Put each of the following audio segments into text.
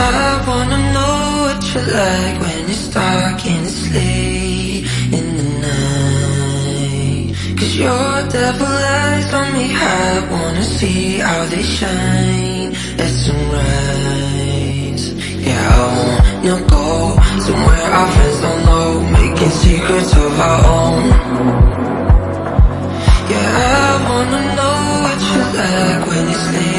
I wanna know what you like when it's dark and it's late in the night. Cause your devil eyes on me, I wanna see how they shine. At sunrise Yeah, I wanna go somewhere our friends don't know Making secrets of our own. Yeah, I wanna know what you like when it's late.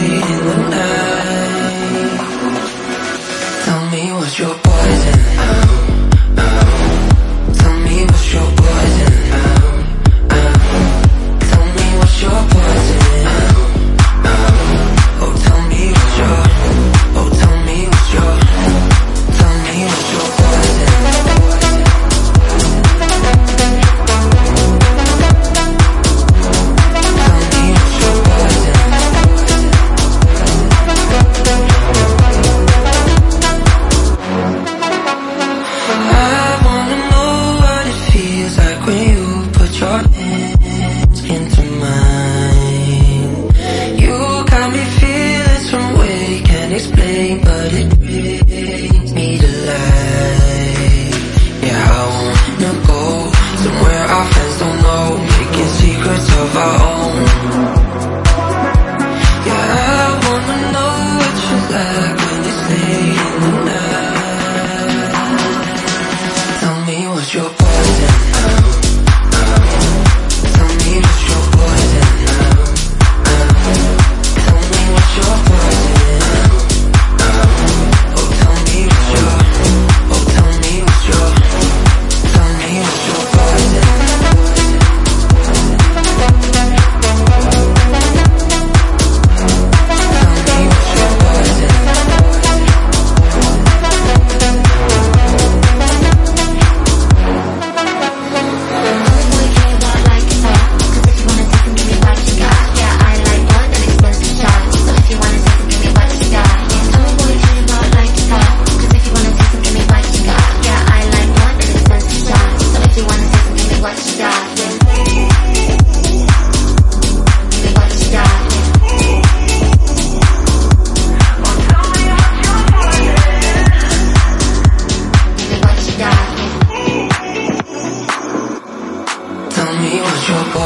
Oh.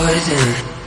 poison